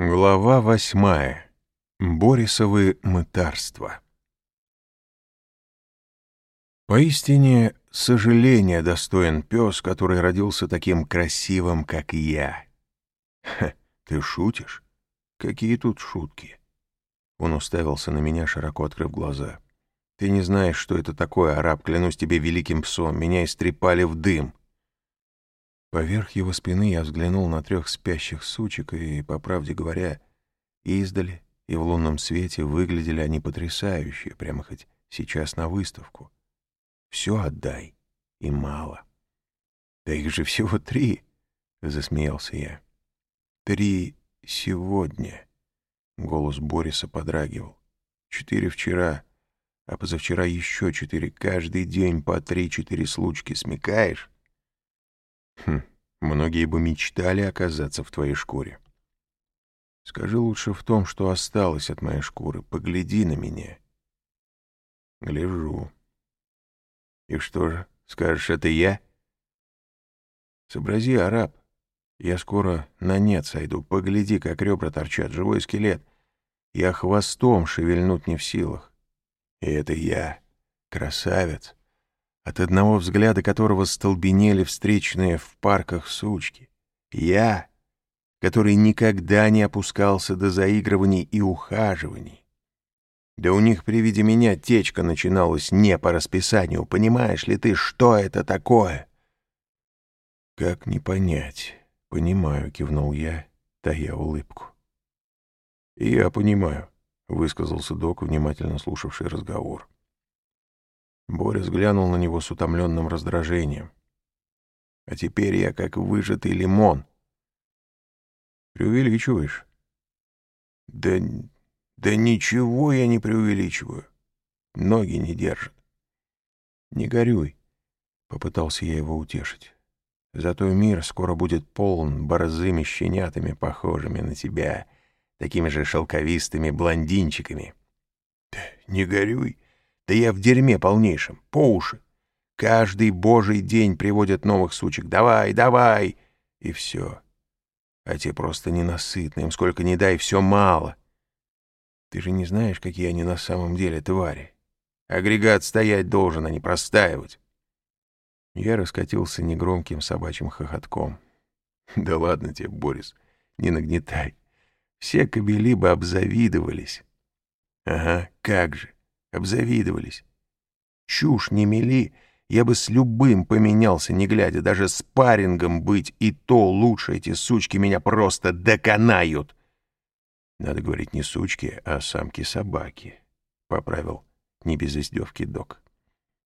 Глава восьмая. Борисовы мытарства. Поистине, сожаление достоин пес, который родился таким красивым, как я. Ха, ты шутишь? Какие тут шутки? Он уставился на меня, широко открыв глаза. Ты не знаешь, что это такое, араб, клянусь тебе великим псом. Меня истрепали в дым. Поверх его спины я взглянул на трех спящих сучек, и, по правде говоря, издали и в лунном свете выглядели они потрясающе, прямо хоть сейчас на выставку. Все отдай, и мало. Да их же всего три, — засмеялся я. Три сегодня. Голос Бориса подрагивал. Четыре вчера, а позавчера еще четыре. Каждый день по три-четыре случки. Смекаешь? Хм, многие бы мечтали оказаться в твоей шкуре. Скажи лучше в том, что осталось от моей шкуры. Погляди на меня. Гляжу. И что же, скажешь, это я? Сообрази, араб. Я скоро на нет сойду. Погляди, как ребра торчат, живой скелет. Я хвостом шевельнуть не в силах. И это я, красавец от одного взгляда которого столбенели встречные в парках сучки. Я, который никогда не опускался до заигрываний и ухаживаний. Да у них при виде меня течка начиналась не по расписанию. Понимаешь ли ты, что это такое? Как не понять? Понимаю, кивнул я, тая улыбку. Я понимаю, высказался док, внимательно слушавший разговор. Борис глянул на него с утомленным раздражением. «А теперь я как выжатый лимон». «Преувеличиваешь?» «Да, да ничего я не преувеличиваю. Ноги не держат». «Не горюй», — попытался я его утешить. «Зато мир скоро будет полон борзыми щенятами, похожими на тебя, такими же шелковистыми блондинчиками». «Да не горюй», да я в дерьме полнейшем, по уши. Каждый божий день приводят новых сучек. Давай, давай! И все. А те просто ненасытны. Им сколько ни дай, все мало. Ты же не знаешь, какие они на самом деле твари. Агрегат стоять должен, а не простаивать. Я раскатился негромким собачьим хохотком. Да ладно тебе, Борис, не нагнетай. Все кобели бы обзавидовались. Ага, как же обзавидовались. Чушь не мели, я бы с любым поменялся, не глядя, даже с парингом быть, и то лучше эти сучки меня просто доконают. Надо говорить не сучки, а самки-собаки, — поправил не без издевки док.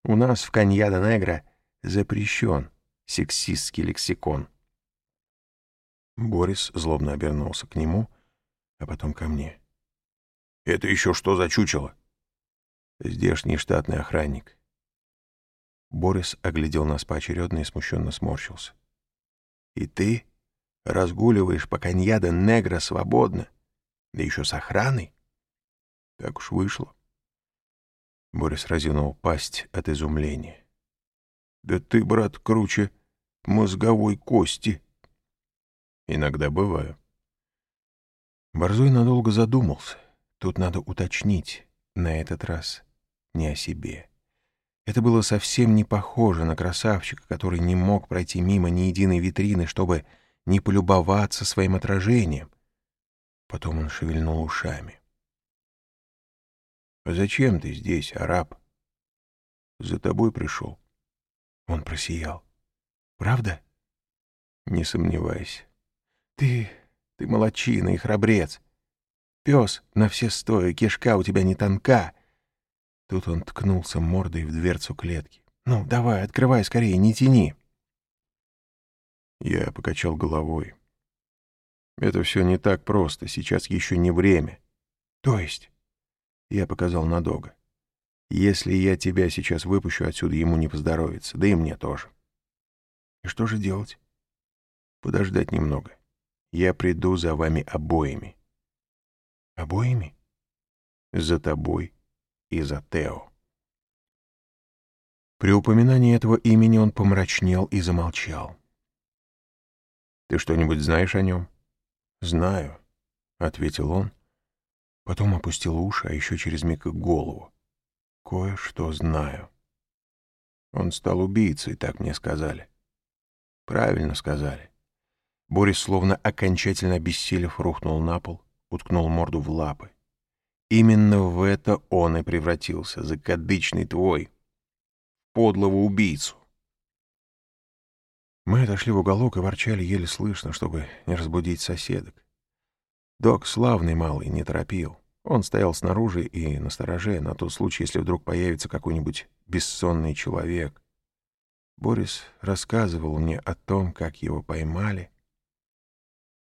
У нас в Каньяда-Негра запрещен сексистский лексикон. Борис злобно обернулся к нему, а потом ко мне. — Это еще что за чучело? Здешний штатный охранник. Борис оглядел нас поочередно и смущенно сморщился. «И ты разгуливаешь по коньяда негра свободно, да еще с охраной?» «Так уж вышло». Борис разинул пасть от изумления. «Да ты, брат, круче мозговой кости». «Иногда бываю». Борзой надолго задумался. Тут надо уточнить на этот раз не о себе. Это было совсем не похоже на красавчика, который не мог пройти мимо ни единой витрины, чтобы не полюбоваться своим отражением. Потом он шевельнул ушами. «А зачем ты здесь, араб?» «За тобой пришел». Он просиял. «Правда?» «Не сомневайся. Ты... ты молочина и храбрец. Пес на все стоя, кишка у тебя не тонка». Тут он ткнулся мордой в дверцу клетки. «Ну, давай, открывай скорее, не тяни!» Я покачал головой. «Это все не так просто, сейчас еще не время». «То есть?» Я показал на Дога. «Если я тебя сейчас выпущу отсюда, ему не поздоровится, да и мне тоже». «И что же делать?» «Подождать немного. Я приду за вами обоими». «Обоими?» «За тобой и за Тео. При упоминании этого имени он помрачнел и замолчал. «Ты что-нибудь знаешь о нем?» «Знаю. ответил он, потом опустил уши, а еще через миг голову. Кое-что знаю. Он стал убийцей, так мне сказали. Правильно сказали. Борис, словно окончательно обессилев, рухнул на пол, уткнул морду в лапы. Именно в это он и превратился, закадычный твой, подлого убийцу. Мы отошли в уголок и ворчали еле слышно, чтобы не разбудить соседок. Док славный малый, не торопил. Он стоял снаружи и настороже на тот случай, если вдруг появится какой-нибудь бессонный человек. Борис рассказывал мне о том, как его поймали.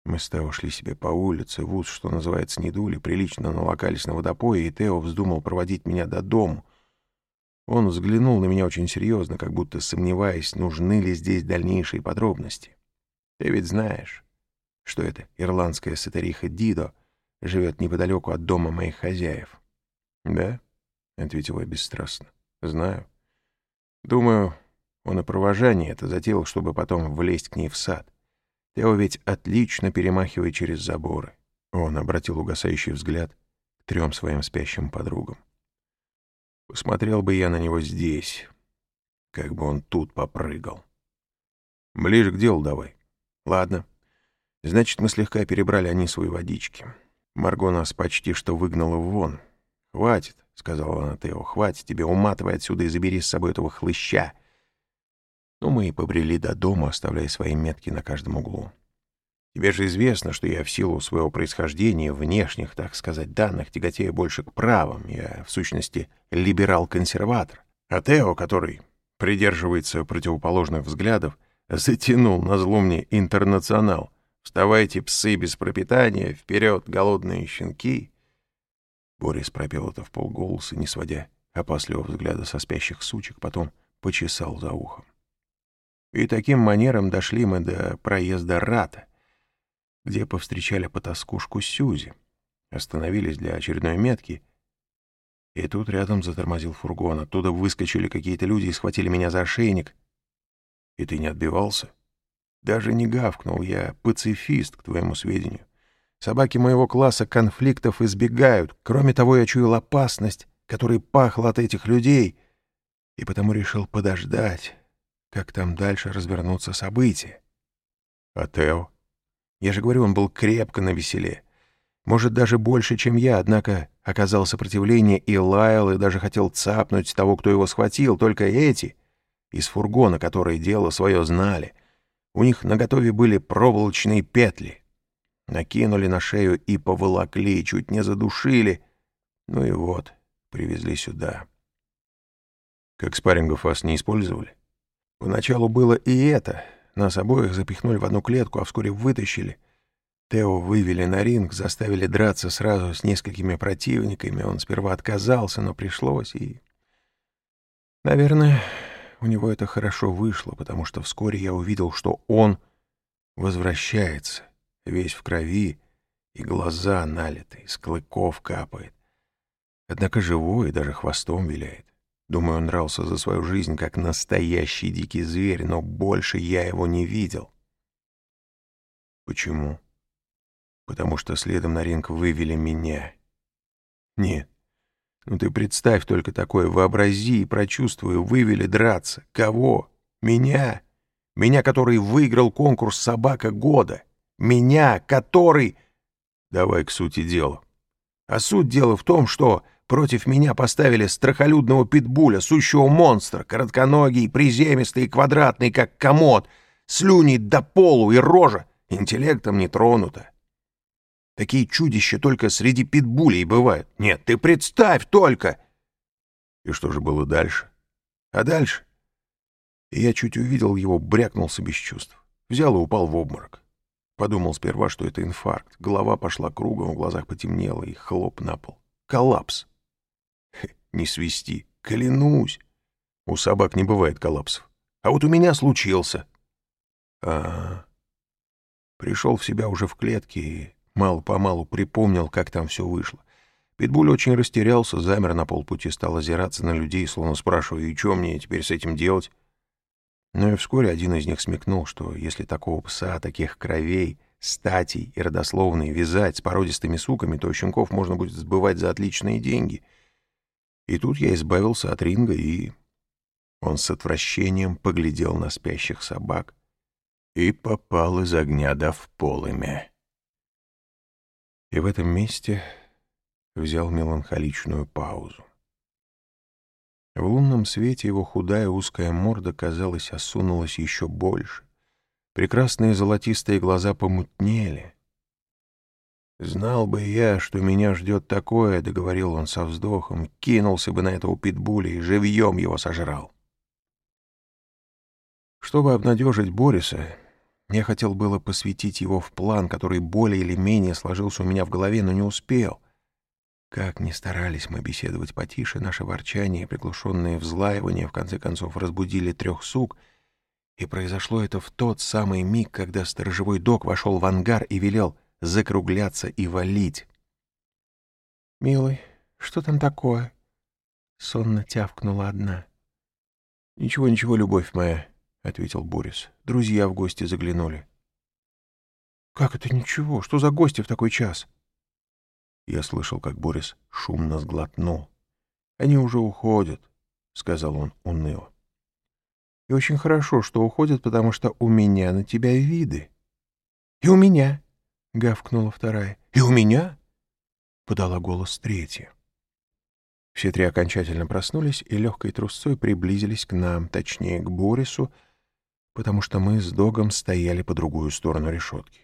Мы с Тео шли себе по улице, Вуз, что называется, не дули, прилично налокались на водопое, и Тео вздумал проводить меня до дому. Он взглянул на меня очень серьезно, как будто сомневаясь, нужны ли здесь дальнейшие подробности. Ты ведь знаешь, что это ирландская сатариха Дидо живет неподалеку от дома моих хозяев. — Да? — ответил я бесстрастно. — Знаю. Думаю, он и провожание это затеял, чтобы потом влезть к ней в сад. Тео ведь отлично перемахивает через заборы. Он обратил угасающий взгляд к трем своим спящим подругам. Посмотрел бы я на него здесь, как бы он тут попрыгал. Ближе к делу давай. Ладно. Значит, мы слегка перебрали они свои водички. Марго нас почти что выгнала вон. «Хватит», — сказала она Тео, — «хватит тебе, уматывай отсюда и забери с собой этого хлыща». Ну, мы и побрели до дома, оставляя свои метки на каждом углу. Тебе же известно, что я в силу своего происхождения, внешних, так сказать, данных, тяготею больше к правам. Я, в сущности, либерал-консерватор. А Тео, который придерживается противоположных взглядов, затянул на зло мне интернационал. «Вставайте, псы без пропитания, вперед, голодные щенки!» Борис пропел это в полголоса, не сводя опасливого взгляда со спящих сучек, потом почесал за ухом. И таким манером дошли мы до проезда Рата, где повстречали потаскушку Сюзи, остановились для очередной метки, и тут рядом затормозил фургон. Оттуда выскочили какие-то люди и схватили меня за ошейник. И ты не отбивался? Даже не гавкнул, я пацифист, к твоему сведению. Собаки моего класса конфликтов избегают. Кроме того, я чуял опасность, которой пахла от этих людей, и потому решил подождать, как там дальше развернутся события. А Тео? Я же говорю, он был крепко на веселе. Может, даже больше, чем я, однако оказал сопротивление и лаял, и даже хотел цапнуть того, кто его схватил. Только эти, из фургона, которые дело свое знали, у них наготове были проволочные петли. Накинули на шею и поволокли, чуть не задушили. Ну и вот, привезли сюда. Как спаррингов вас не использовали? Поначалу было и это — нас обоих запихнули в одну клетку, а вскоре вытащили. Тео вывели на ринг, заставили драться сразу с несколькими противниками. Он сперва отказался, но пришлось, и... Наверное, у него это хорошо вышло, потому что вскоре я увидел, что он возвращается, весь в крови, и глаза налиты, из клыков капает. Однако живой и даже хвостом виляет. Думаю, он дрался за свою жизнь, как настоящий дикий зверь, но больше я его не видел. Почему? Потому что следом на ринг вывели меня. Нет. Ну ты представь только такое, вообрази и прочувствуй, вывели драться. Кого? Меня? Меня, который выиграл конкурс «Собака года». Меня, который... Давай к сути дела. А суть дела в том, что Против меня поставили страхолюдного питбуля, сущего монстра, коротконогий, приземистый квадратный, как комод, слюни до полу и рожа, интеллектом не тронута. Такие чудища только среди питбулей бывают. Нет, ты представь только! И что же было дальше? А дальше? И я чуть увидел его, брякнулся без чувств. Взял и упал в обморок. Подумал сперва, что это инфаркт. Голова пошла кругом, в глазах потемнело и хлоп на пол. Коллапс. Не свисти, клянусь. У собак не бывает коллапсов. А вот у меня случился. А. Пришел в себя уже в клетке и мало-помалу припомнил, как там все вышло. Питбуль очень растерялся, замер на полпути, стал озираться на людей, словно спрашивая, и что мне теперь с этим делать? Но и вскоре один из них смекнул, что если такого пса, таких кровей, статей и родословные вязать с породистыми суками, то щенков можно будет сбывать за отличные деньги. И тут я избавился от ринга, и... Он с отвращением поглядел на спящих собак и попал из огня да в полымя. И в этом месте взял меланхоличную паузу. В лунном свете его худая узкая морда, казалось, осунулась еще больше. Прекрасные золотистые глаза помутнели. «Знал бы я, что меня ждет такое», — договорил он со вздохом, кинулся бы на этого питбуля и живьем его сожрал. Чтобы обнадежить Бориса, я хотел было посвятить его в план, который более или менее сложился у меня в голове, но не успел — как ни старались мы беседовать потише, наше ворчание и приглушенные взлаивания в конце концов разбудили трех сук, и произошло это в тот самый миг, когда сторожевой док вошел в ангар и велел закругляться и валить. «Милый, что там такое?» — сонно тявкнула одна. «Ничего, ничего, любовь моя», — ответил Борис. «Друзья в гости заглянули». «Как это ничего? Что за гости в такой час?» Я слышал, как Борис шумно сглотнул. «Они уже уходят», — сказал он уныло. «И очень хорошо, что уходят, потому что у меня на тебя виды». «И у меня», — гавкнула вторая. «И у меня?» — подала голос третья. Все три окончательно проснулись и легкой трусцой приблизились к нам, точнее, к Борису, потому что мы с Догом стояли по другую сторону решетки.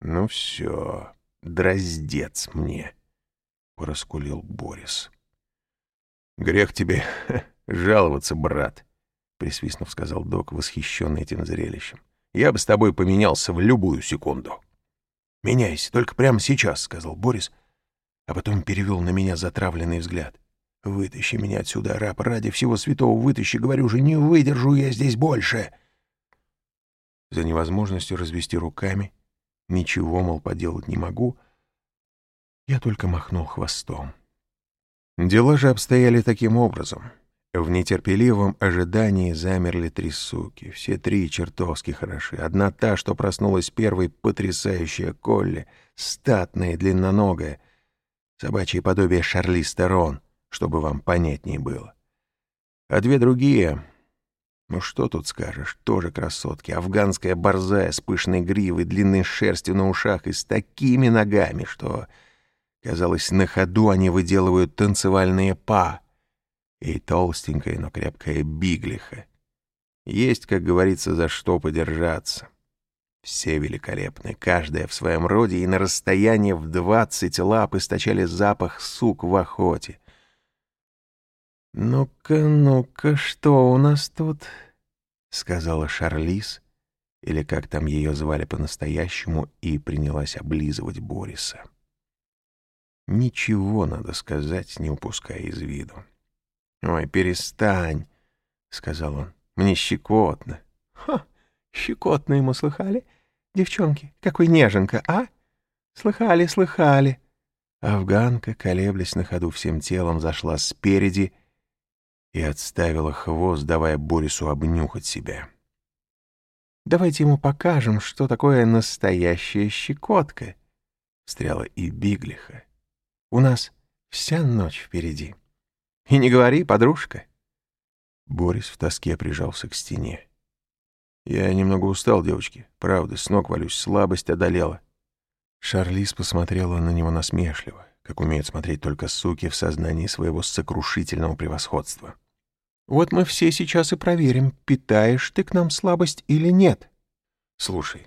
«Ну все», дроздец мне, — пораскулил Борис. — Грех тебе жаловаться, брат, — присвистнув сказал док, восхищенный этим зрелищем. — Я бы с тобой поменялся в любую секунду. — Меняйся, только прямо сейчас, — сказал Борис, а потом перевел на меня затравленный взгляд. — Вытащи меня отсюда, раб, ради всего святого вытащи, говорю же, не выдержу я здесь больше. За невозможностью развести руками — Ничего, мол, поделать не могу. Я только махнул хвостом. Дела же обстояли таким образом. В нетерпеливом ожидании замерли три суки. Все три чертовски хороши. Одна та, что проснулась первой, потрясающая Колли, статная и длинноногая. Собачье подобие Шарли Стерон, чтобы вам понятнее было. А две другие ну что тут скажешь, тоже красотки. Афганская борзая с пышной гривой, длинной шерстью на ушах и с такими ногами, что, казалось, на ходу они выделывают танцевальные па. И толстенькая, но крепкая биглиха. Есть, как говорится, за что подержаться. Все великолепны, каждая в своем роде, и на расстоянии в двадцать лап источали запах сук в охоте. «Ну-ка, ну-ка, что у нас тут?» — сказала Шарлиз, или как там ее звали по-настоящему, и принялась облизывать Бориса. Ничего, надо сказать, не упуская из виду. «Ой, перестань», — сказал он, — «мне щекотно». «Ха, щекотно ему слыхали? Девчонки, какой неженка, а? Слыхали, слыхали». Афганка, колеблясь на ходу всем телом, зашла спереди и отставила хвост, давая Борису обнюхать себя. «Давайте ему покажем, что такое настоящая щекотка», — встряла и Биглиха. «У нас вся ночь впереди. И не говори, подружка». Борис в тоске прижался к стене. «Я немного устал, девочки. Правда, с ног валюсь, слабость одолела». Шарлиз посмотрела на него насмешливо, как умеют смотреть только суки в сознании своего сокрушительного превосходства. Вот мы все сейчас и проверим, питаешь ты к нам слабость или нет. Слушай,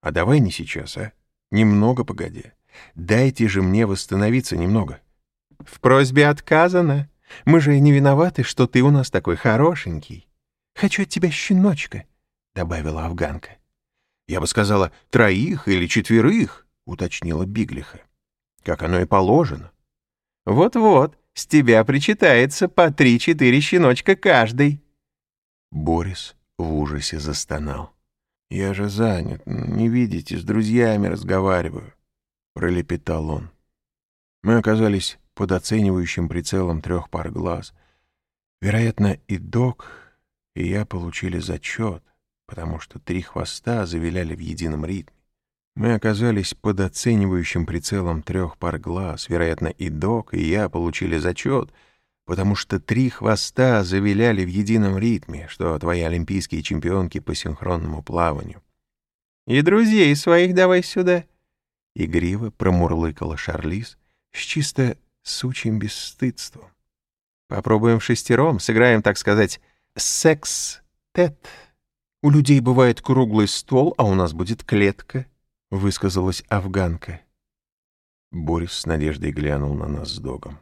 а давай не сейчас, а? Немного погоди. Дайте же мне восстановиться немного. В просьбе отказано. Мы же не виноваты, что ты у нас такой хорошенький. Хочу от тебя щеночка, — добавила афганка. Я бы сказала, троих или четверых, — уточнила Биглиха. Как оно и положено. Вот-вот, с тебя причитается по три-четыре щеночка каждый. Борис в ужасе застонал. «Я же занят, не видите, с друзьями разговариваю», — пролепетал он. Мы оказались под оценивающим прицелом трех пар глаз. Вероятно, и док, и я получили зачет, потому что три хвоста завиляли в едином ритме. Мы оказались под оценивающим прицелом трех пар глаз. Вероятно, и док, и я получили зачет, потому что три хвоста завиляли в едином ритме, что твои олимпийские чемпионки по синхронному плаванию. «И друзей своих давай сюда!» Игриво промурлыкала Шарлиз с чисто сучьим бесстыдством. «Попробуем шестером, сыграем, так сказать, секс-тет. У людей бывает круглый стол, а у нас будет клетка», — высказалась афганка. Борис с надеждой глянул на нас с догом.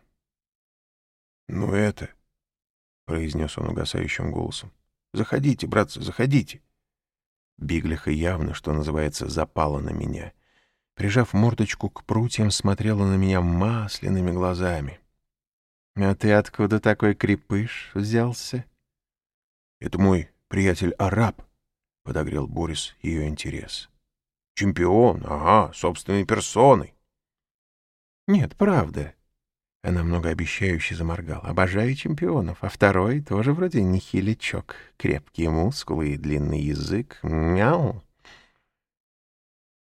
«Ну это...» — произнес он угасающим голосом. «Заходите, братцы, заходите». Биглиха явно, что называется, запала на меня. Прижав мордочку к прутьям, смотрела на меня масляными глазами. «А ты откуда такой крепыш взялся?» «Это мой приятель араб», — подогрел Борис ее интерес. «Чемпион, ага, собственной персоной». «Нет, правда». Она многообещающе заморгала. «Обожаю чемпионов, а второй тоже вроде не хиличок. Крепкие мускулы и длинный язык. Мяу!»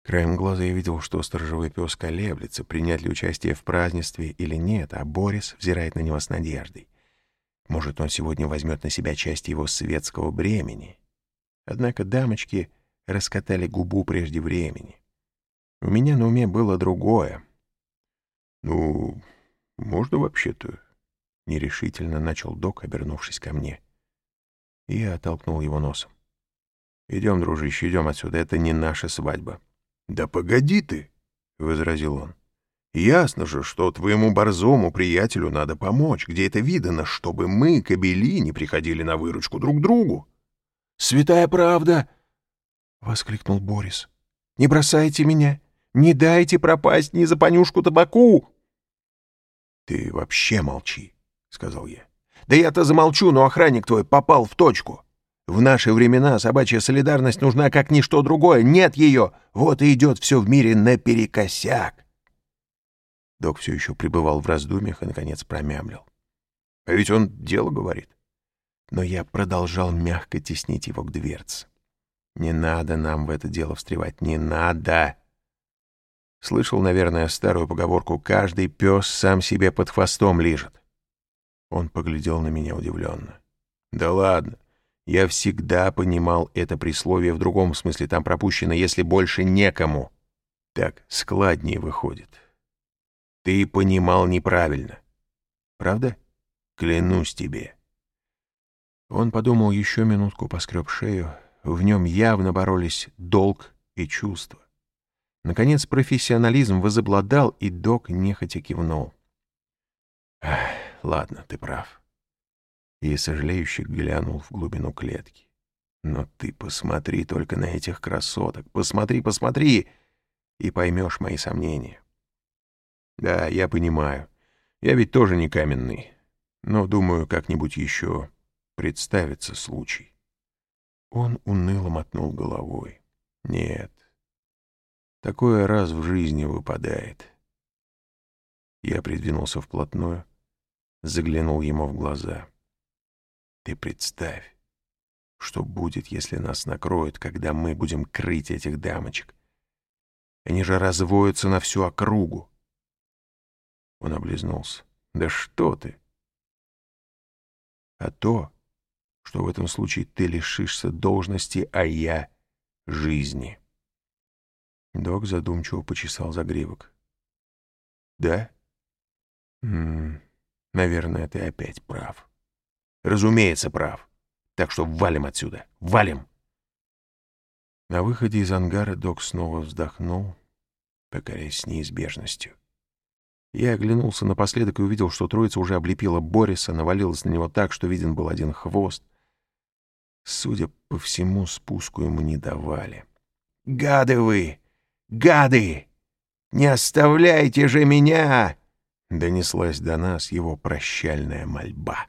Краем глаза я видел, что сторожевой пес колеблется, принять ли участие в празднестве или нет, а Борис взирает на него с надеждой. Может, он сегодня возьмет на себя часть его светского бремени. Однако дамочки раскатали губу прежде времени. У меня на уме было другое. «Ну, можно вообще-то?» — нерешительно начал док, обернувшись ко мне. Я оттолкнул его носом. «Идем, дружище, идем отсюда, это не наша свадьба». «Да погоди ты!» — возразил он. Ясно же, что твоему борзому приятелю надо помочь, где это видано, чтобы мы, кобели, не приходили на выручку друг другу. — Святая правда! — воскликнул Борис. — Не бросайте меня! Не дайте пропасть ни за понюшку табаку! — Ты вообще молчи, — сказал я. — Да я-то замолчу, но охранник твой попал в точку. В наши времена собачья солидарность нужна как ничто другое. Нет ее! Вот и идет все в мире наперекосяк. Док все еще пребывал в раздумьях и, наконец, промямлил. А ведь он дело говорит. Но я продолжал мягко теснить его к дверце. Не надо нам в это дело встревать, не надо. Слышал, наверное, старую поговорку «каждый пес сам себе под хвостом лижет». Он поглядел на меня удивленно. «Да ладно, я всегда понимал это присловие в другом смысле, там пропущено «если больше некому». Так складнее выходит. Ты понимал неправильно. Правда? Клянусь тебе. Он подумал еще минутку, поскреб шею. В нем явно боролись долг и чувство. Наконец профессионализм возобладал, и док нехотя кивнул. «Ладно, ты прав». И сожалеющий глянул в глубину клетки. «Но ты посмотри только на этих красоток, посмотри, посмотри, и поймешь мои сомнения». Да, я понимаю. Я ведь тоже не каменный. Но, думаю, как-нибудь еще представится случай. Он уныло мотнул головой. Нет. Такое раз в жизни выпадает. Я придвинулся вплотную, заглянул ему в глаза. Ты представь, что будет, если нас накроют, когда мы будем крыть этих дамочек. Они же развоются на всю округу. Он облизнулся. «Да что ты!» «А то, что в этом случае ты лишишься должности, а я — жизни». Док задумчиво почесал загривок. «Да? М -м, наверное, ты опять прав. Разумеется, прав. Так что валим отсюда. Валим!» На выходе из ангара док снова вздохнул, покоряясь с неизбежностью. Я оглянулся напоследок и увидел, что троица уже облепила Бориса, навалилась на него так, что виден был один хвост. Судя по всему, спуску ему не давали. «Гады вы! Гады! Не оставляйте же меня!» Донеслась до нас его прощальная мольба.